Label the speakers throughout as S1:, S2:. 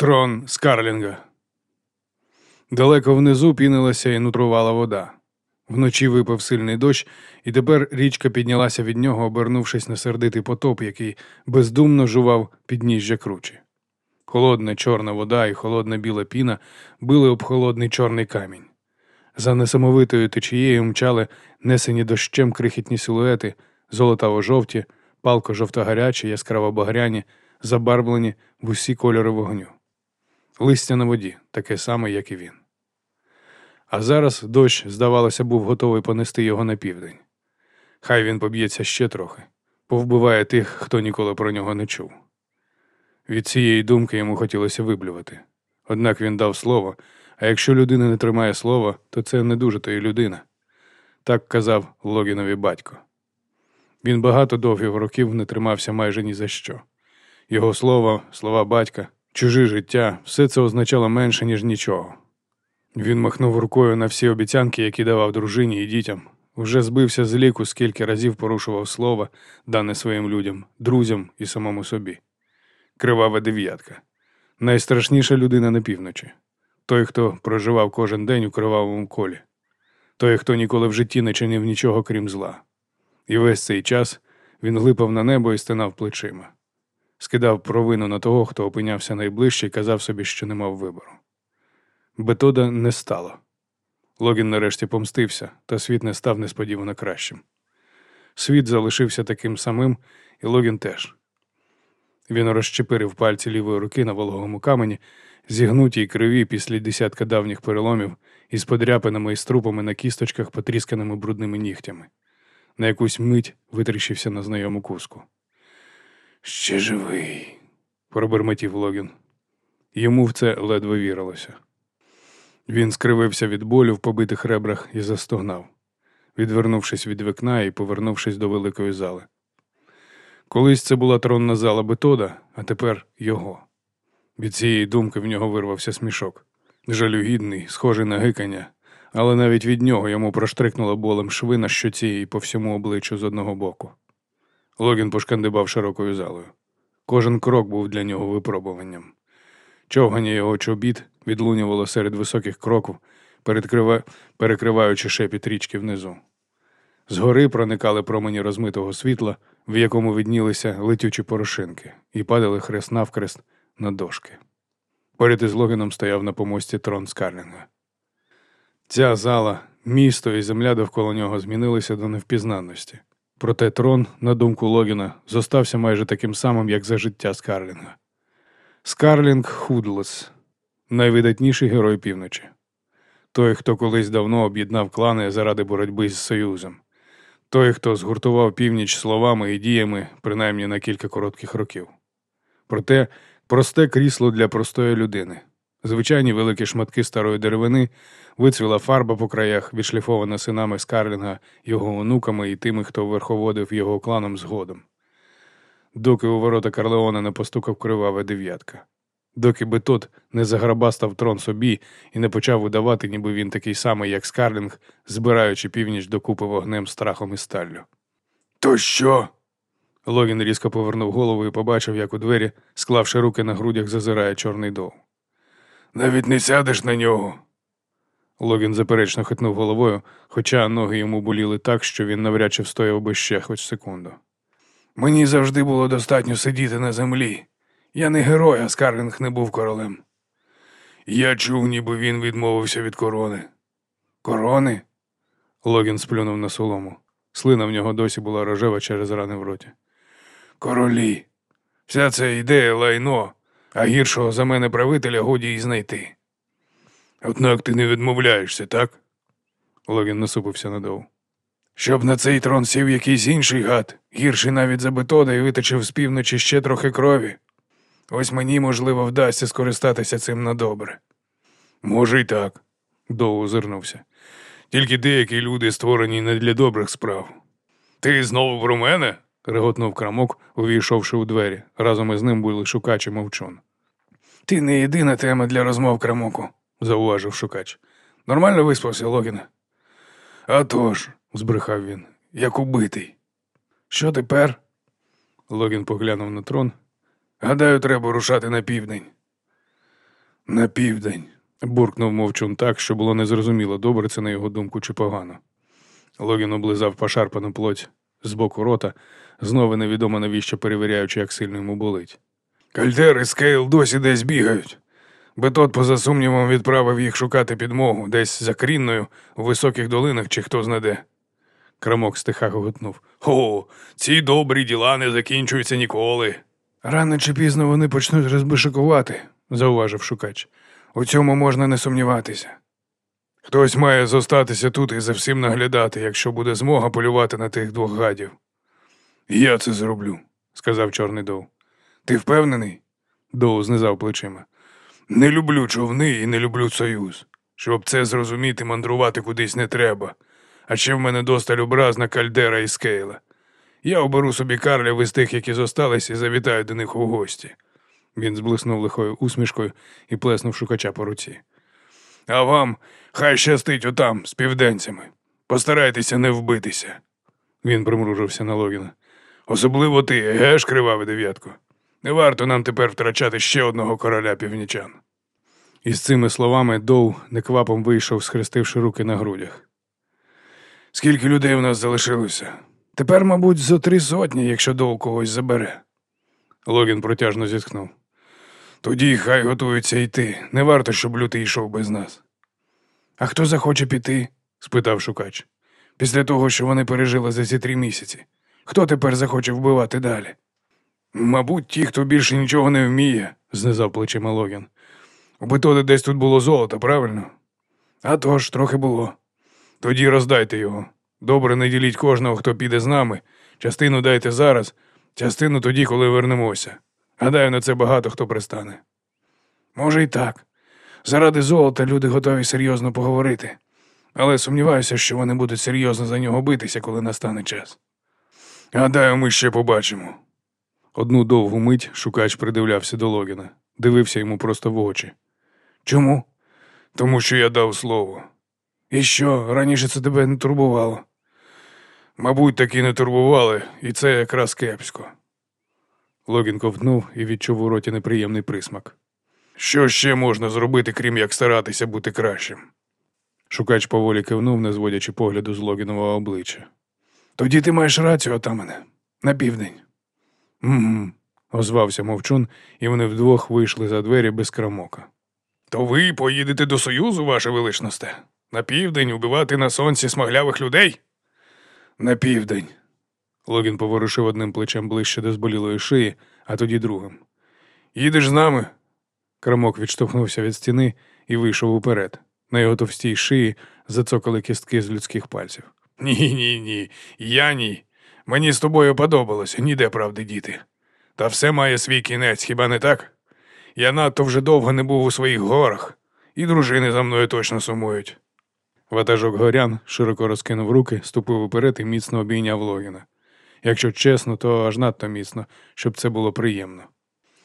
S1: Трон Скарлінга. Далеко внизу пінилася і нутрувала вода. Вночі випав сильний дощ, і тепер річка піднялася від нього, обернувшись на сердитий потоп, який бездумно жував підніжжя кручі. Холодна чорна вода і холодна біла піна били об холодний чорний камінь. За несамовитою течією мчали несені дощем крихітні силуети, золотаво-жовті, палко жовто-гарячі, яскраво багряні, забарвлені в усі кольори вогню. Листя на воді, таке саме, як і він. А зараз дощ, здавалося, був готовий понести його на південь. Хай він поб'ється ще трохи, повбиває тих, хто ніколи про нього не чув. Від цієї думки йому хотілося виблювати. Однак він дав слово, а якщо людина не тримає слова, то це не дуже то й людина. Так казав Логінові батько. Він багато довгих років не тримався майже ні за що. Його слово, слова батька, чуже життя все це означало менше, ніж нічого. Він махнув рукою на всі обіцянки, які давав дружині і дітям. Вже збився з ліку, скільки разів порушував слово, дане своїм людям, друзям і самому собі. Кривава дев'ятка. Найстрашніша людина на півночі. Той, хто проживав кожен день у кривавому колі, той, хто ніколи в житті не чинив нічого, крім зла. І весь цей час він глипав на небо і стинав плечима, скидав провину на того, хто опинявся найближче, і казав собі, що не мав вибору. Бетода не стало. Логін нарешті помстився, та світ не став несподівано кращим. Світ залишився таким самим, і Логін теж. Він розчепирив пальці лівої руки на вологому камені, зігнутій криві після десятка давніх переломів із подряпинами і струпами на кісточках, потрісканими брудними нігтями. На якусь мить витріщився на знайому куску. Ще живий, пробермотів Логін. Йому в це ледве вірилося. Він скривився від болю в побитих ребрах і застогнав, відвернувшись від вікна і повернувшись до великої зали. Колись це була тронна зала Бетода, а тепер його. Від цієї думки в нього вирвався смішок. Жалюгідний, схожий на гикання, але навіть від нього йому проштрикнуло болем шви на щоці і по всьому обличчю з одного боку. Логін пошкандибав широкою залою. Кожен крок був для нього випробуванням. Човгання його чобіт відлунювало серед високих кроків, перекрива... перекриваючи шепіт річки внизу. Згори проникали промені розмитого світла, в якому виднілися летючі порошинки, і падали хрест навкрест на дошки. Поряд із Логіном стояв на помості трон Скарлінга. Ця зала, місто і земля довкола нього змінилися до невпізнанності. Проте трон, на думку Логіна, зостався майже таким самим, як за життя Скарлінга. Скарлінг Худлес, найвидатніший герой півночі. Той, хто колись давно об'єднав клани заради боротьби з Союзом. Той, хто згуртував північ словами і діями, принаймні на кілька коротких років. Проте просте крісло для простої людини, звичайні великі шматки старої деревини, вицвіла фарба по краях, відшліфована синами Скарлінга, його онуками і тими, хто верховодив його кланом згодом. Доки у ворота Карлеона не постукав кривава дев'ятка. Доки би тот не заграбастав трон собі і не почав видавати, ніби він такий самий, як Скарлінг, збираючи північ докупи вогнем, страхом і сталлю. То що? Логін різко повернув голову і побачив, як у двері, склавши руки на грудях, зазирає чорний дов. Навіть не сядеш на нього. Логін заперечно хитнув головою, хоча ноги йому боліли так, що він навряд чи встояв би ще хоч секунду. Мені завжди було достатньо сидіти на землі. Я не герой, а Скарлінг не був королем. Я чув, ніби він відмовився від корони. Корони? Логін сплюнув на солому. Слина в нього досі була рожева через рани в роті. Королі. Вся ця ідея лайно, а гіршого за мене правителя годі й знайти. Однак ти не відмовляєшся, так? Логін насупився надовго. Щоб на цей трон сів якийсь інший гад, гірший навіть за Бетода і виточив з півночі ще трохи крові. Ось мені, можливо, вдасться скористатися цим на добре. Може, й так, Доу озирнувся. Тільки деякі люди створені не для добрих справ. Ти знову про мене? Реготнув Крамок, увійшовши у двері. Разом із ним були шукач і мовчун. Ти не єдина тема для розмов Крамоку, зауважив шукач. Нормально виспався, Логіне? «А тож», – збрехав він, як убитий. Що тепер? Логін поглянув на трон. Гадаю, треба рушати на південь. На південь. буркнув мовчун так, що було незрозуміло, добре це на його думку чи погано. Логін облизав пошарпану плоть з боку рота, знову невідомо навіщо перевіряючи, як сильно йому болить. Кальдер і Скейл досі десь бігають. Бетот, поза сумнівом, відправив їх шукати підмогу десь за Крінною, у високих долинах чи хто зна де. Крамок стиха гоготнув. О, ці добрі діла не закінчуються ніколи. Рано чи пізно вони почнуть розбишикувати, зауважив шукач. У цьому можна не сумніватися. Хтось має зостатися тут і за всім наглядати, якщо буде змога полювати на тих двох гадів. Я це зроблю, сказав Чорний Доу. Ти впевнений? Доу знизав плечима. Не люблю човни і не люблю союз. Щоб це зрозуміти, мандрувати кудись не треба. А ще в мене досталь образна кальдера і скейла. Я оберу собі карлів із тих, які зостались, і завітаю до них у гості. Він зблиснув лихою усмішкою і плеснув шукача по руці. А вам хай щастить отам з південцями. Постарайтеся не вбитися. Він примружився на Логіна. Особливо ти, геш, криваве дев'ятко. Не варто нам тепер втрачати ще одного короля північан. Із цими словами Доу неквапом вийшов, схрестивши руки на грудях. Скільки людей у нас залишилося? Тепер, мабуть, зо три сотні, якщо Доу когось забере. Логін протяжно зітхнув. Тоді хай готуються йти. Не варто, щоб лютий йшов без нас. А хто захоче піти? спитав шукач. Після того, що вони пережили за ці три місяці. Хто тепер захоче вбивати далі? Мабуть, ті, хто більше нічого не вміє, знизав плечима Логін. У Бетоди десь тут було золото, правильно? А тож, трохи було. Тоді роздайте його. Добре не діліть кожного, хто піде з нами. Частину дайте зараз, частину тоді, коли вернемося. Гадаю, на це багато хто пристане. Може, і так. Заради золота люди готові серйозно поговорити, але сумніваюся, що вони будуть серйозно за нього битися, коли настане час. Гадаю, ми ще побачимо. Одну довгу мить шукач придивлявся до Логіна, дивився йому просто в очі. Чому? Тому що я дав слово. І що, раніше це тебе не турбувало? Мабуть, таки не турбували, і це якраз кепсько. Логін ковтнув і відчув у роті неприємний присмак. Що ще можна зробити, крім як старатися бути кращим? Шукач поволі кивнув, не зводячи погляду з Логінового обличчя. Тоді ти маєш рацію, отамане, на південь. Угу, озвався мовчун, і вони вдвох вийшли за двері без крамока. То ви поїдете до Союзу, ваше величносте? На південь убивати на сонці смаглявих людей? На південь. Логін поворушив одним плечем ближче до зболілої шиї, а тоді другим. Їдеш з нами? Крамок відштовхнувся від стіни і вийшов уперед. На його товстій шиї зацокали кістки з людських пальців. Ні, ні, ні. Я ні. Мені з тобою подобалося, ніде правди діти. Та все має свій кінець, хіба не так? Я надто вже довго не був у своїх горах, і дружини за мною точно сумують. Ватажок горян широко розкинув руки, ступив уперед і міцно обійняв Логіна. Якщо чесно, то аж надто міцно, щоб це було приємно.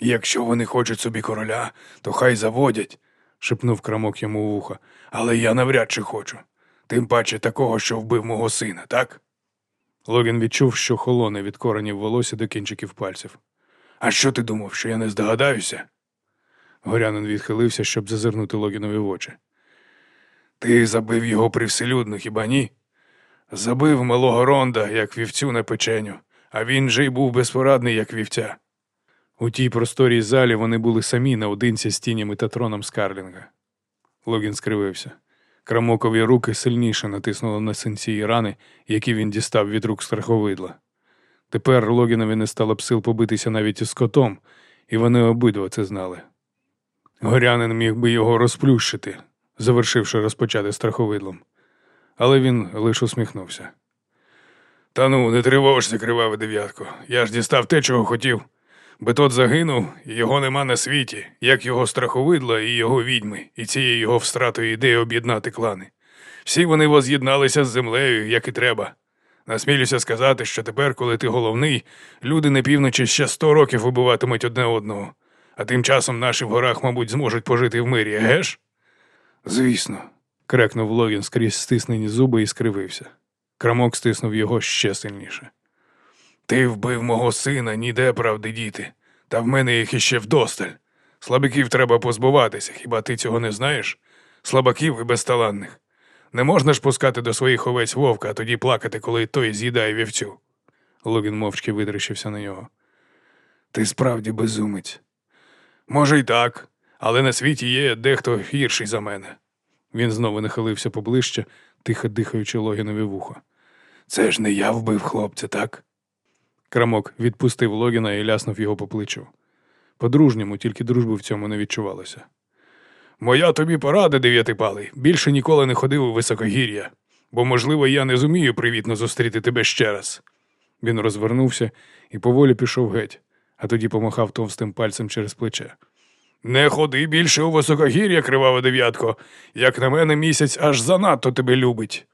S1: Якщо вони хочуть собі короля, то хай заводять, шепнув крамок йому в вухо. Але я навряд чи хочу. Тим паче такого, що вбив мого сина, так? Логін відчув, що холоне від коренів волосся до кінчиків пальців. А що ти думав, що я не здогадаюся? Горянин відхилився, щоб зазирнути Логінові в очі. Ти забив його привселюдно, хіба ні? Забив малого ронда, як вівцю на печеню, а він же й був безпорадний, як вівця. У тій просторій залі вони були самі наодинці з тінями та троном Скарлінга. Логін скривився. Крамокові руки сильніше натиснули на синці і рани, які він дістав від рук страховидла. Тепер Логінові не стало б сил побитися навіть із котом, і вони обидва це знали. Горянин міг би його розплющити, завершивши розпочати страховидлом, але він лише усміхнувся. Та ну, не тривожся, криваве дев'ятко. Я ж дістав те, чого хотів. Бетот загинув, і його нема на світі, як його страховидла і його відьми, і цієї його встратої ідеї об'єднати клани. Всі вони воз'єдналися з землею, як і треба. Насмілюся сказати, що тепер, коли ти головний, люди на півночі ще сто років вибиватимуть одне одного, а тим часом наші в горах, мабуть, зможуть пожити в мирі, геш? Звісно, крекнув Логін скрізь стиснені зуби і скривився. Крамок стиснув його ще сильніше. Ти вбив мого сина, ніде правди діти, та в мене їх іще вдосталь. Слабаків треба позбуватися, хіба ти цього не знаєш? Слабаків і безталанних. Не можна ж пускати до своїх овець вовка, а тоді плакати, коли той з'їдає вівцю. Логін мовчки витріщився на нього. Ти справді безумець. Може, й так, але на світі є дехто гірший за мене. Він знову нахилився поближче, тихо дихаючи Логінові вухо. Це ж не я вбив хлопця, так? Крамок відпустив Логіна і ляснув його по плечу. По-дружньому, тільки дружби в цьому не відчувалося. Моя тобі порада, дев'ятипалий, більше ніколи не ходив у високогір'я, бо, можливо, я не зумію привітно зустріти тебе ще раз. Він розвернувся і поволі пішов геть, а тоді помахав товстим пальцем через плече. Не ходи більше у високогір'я, кривава дев'ятко. Як на мене, місяць аж занадто тебе любить.